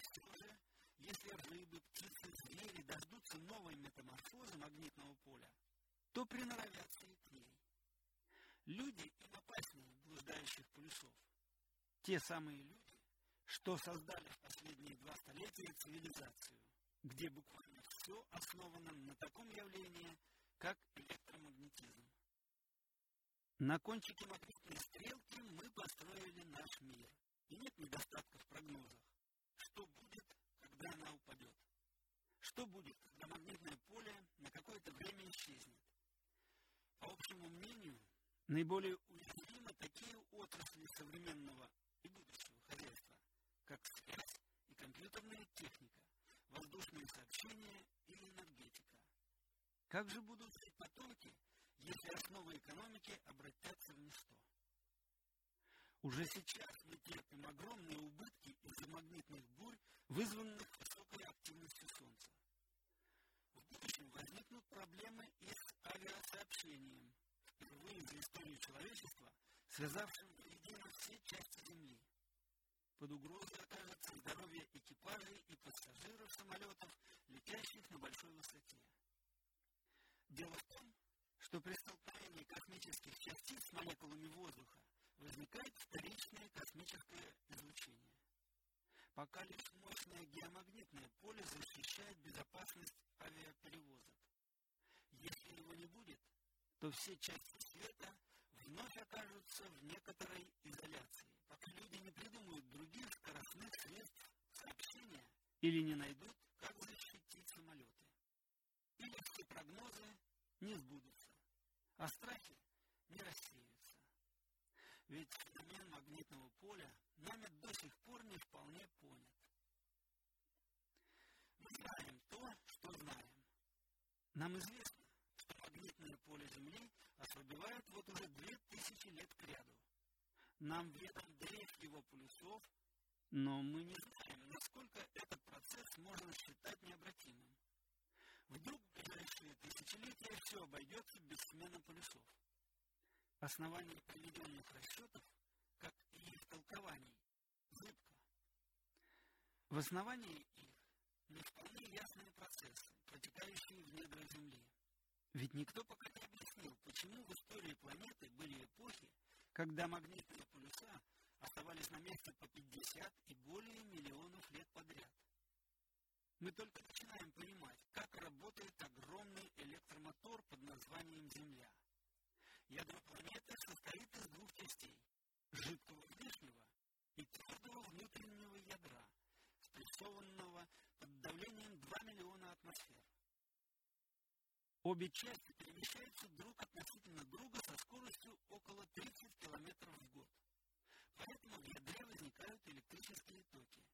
все же, если рыбы, птицы, звери дождутся новой метаморфозы магнитного поля, то приноровятся и к ней. Люди им опаснее блуждающих полюсов. Те самые люди, что создали в последние два столетия цивилизацию, где буквально все основано на таком явлении, как электромагнетизм. На кончике магнитной стрелки мы построили наш мир. И нет недостатков в прогнозах. Что будет, когда она упадет? Что будет, когда магнитное поле на какое-то время исчезнет? По общему мнению, наиболее уязвимы такие отрасли современного и будущего хозяйства, как связь и компьютерная техника, воздушные сообщения и энергетика. Как же будут жить потомки, если основы экономики обратятся в ничто? Уже сейчас мы терпим огромные убытки из-за магнитных бурь, вызванных высокой активностью Солнца. В будущем возникнут проблемы и связавшим воедино все части Земли. Под угрозой окажется здоровье экипажей и пассажиров самолетов, летящих на большой высоте. Дело в том, что при столкновении космических частиц с молекулами воздуха возникает вторичное космическое излучение. Пока лишь мощное геомагнитное поле защищает безопасность авиаперевозок. Если его не будет, то все части света вновь окажутся в некоторой изоляции, пока люди не придумают других скоростных средств сообщения или не найдут, как защитить самолеты. Или все прогнозы не сбудутся, а страхи не рассеются. Ведь феномен магнитного поля нами до сих пор не вполне понят. Мы знаем то, что знаем. Нам известно, что магнитное поле Земли ослабевает вот уже две тысячи лет к ряду. Нам ведом дрейф его полюсов, но мы не знаем, насколько этот процесс можно считать необратимым. Вдруг в ближайшие тысячелетия все обойдется без смены полюсов. Основание приведенных расчетов, как и их толкований, зыбко. В основании их не вполне ясные процессы, протекающие в недрах Земли. Ведь никто пока не объяснил, почему в истории планеты были эпохи, когда магнитные полюса оставались на месте по 50 и более миллионов лет подряд. Мы только начинаем понимать, как работает огромный электромотор под названием Земля. Ядро планеты состоит из двух частей – жидкого внешнего и твердого внутреннего ядра, спрессованного Обе части перемещаются друг относительно друга со скоростью около 30 км в год. Поэтому в ядре возникают электрические токи.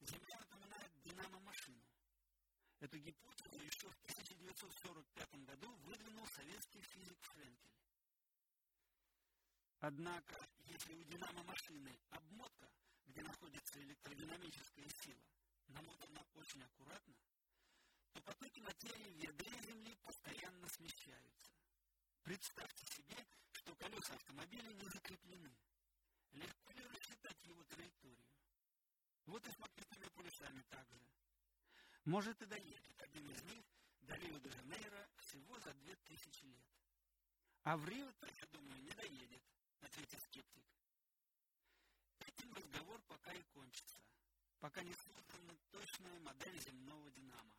Земля напоминает динамо-машину. Эту гипотезу еще в 1945 году выдвинул советский физик Френкель. Однако, если у динамо-машины обмотка, где находится электродинамическая сила, намотана очень аккуратно, то потоки материи в ядре. Представьте себе, что колеса автомобиля не закреплены. Легко ли рассчитать его траекторию? Вот и с магнитными полюсами также. Может и доедет один из них до Рио-де-Жанейро всего за две тысячи лет. А в Рио-то, я думаю, не доедет, ответил скептик. Этим разговор пока и кончится, пока не создана точная модель земного динамо.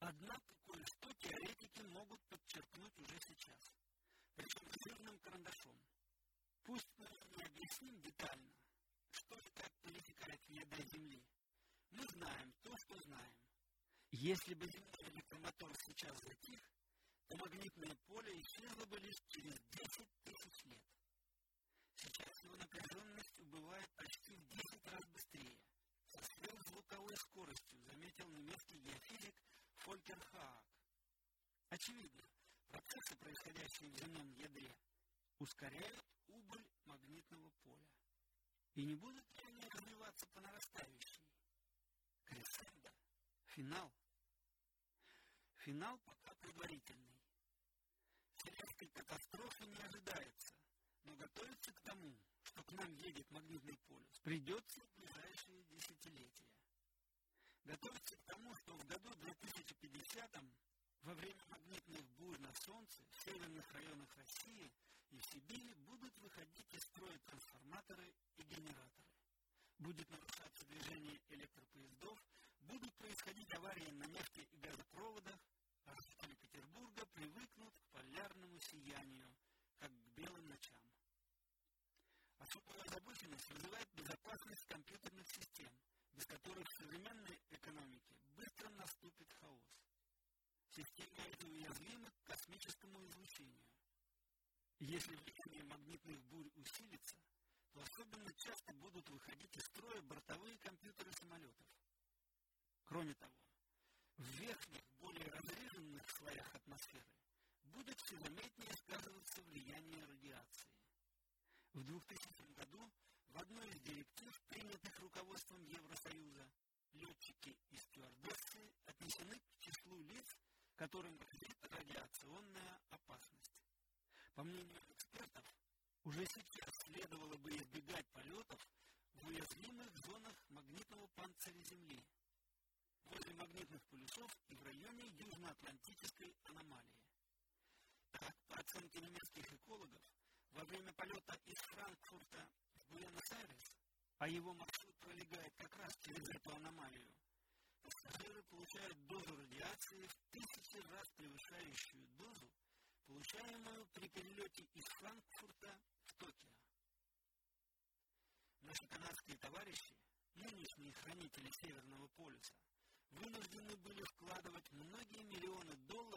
Однако могут подчеркнуть уже сейчас, причем жирным карандашом. Пусть мы не объясним детально, что и как пересекает ядра Земли. Мы знаем то, что знаем. Если бы земной электромотор сейчас затих, то магнитное поле исчезло бы лишь через 10 тысяч лет. Сейчас его напряженность убывает почти в 10 раз быстрее, со сверхзвуковой скоростью, заметил немецкий геофизик Фолькер Хаак. Очевидно, процессы, происходящие в земном ядре, ускоряют убыль магнитного поля. И не будут ли они развиваться по нарастающей? Кресендо. Финал. Финал пока предварительный. Вселенской катастрофы не ожидается, но готовится к тому, что к нам едет магнитный полюс. Придется в ближайшее готовиться к тому, что в году 2050 во время магнитных бурь на Солнце северных районах России и Сибири будут выходить из строя трансформаторы и генераторы. Будет нарушаться движение электропоездов, будут происходить аварии на нефти и газопроводах, а жители Петербурга привыкнут к полярному сиянию, как к белым ночам. Особую озабоченность вызывает безопасность компьютерных систем, без которых в современной экономике быстро наступит хаос. Системы эти уязвимы к космическому излучению. Если влияние магнитных бурь усилится, то особенно часто будут выходить из строя бортовые компьютеры самолетов. Кроме того, в верхних, более разреженных слоях атмосферы будет все заметнее сказываться влияние радиации. В 2000 году которым грозит радиационная опасность. По мнению экспертов, уже сейчас следовало бы избегать полетов в уязвимых зонах магнитного панциря Земли, возле магнитных полюсов и в районе Южноатлантической аномалии. Так, по оценке немецких экологов, во время полета из Франкфурта в Буэнос-Айрес, а его маршрут пролегает как раз через эту аномалию, пассажиры получают дозу радиации в тысячи раз превышающую дозу, получаемую при перелете из Франкфурта в Токио. Наши канадские товарищи, нынешние хранители Северного полюса, вынуждены были вкладывать многие миллионы долларов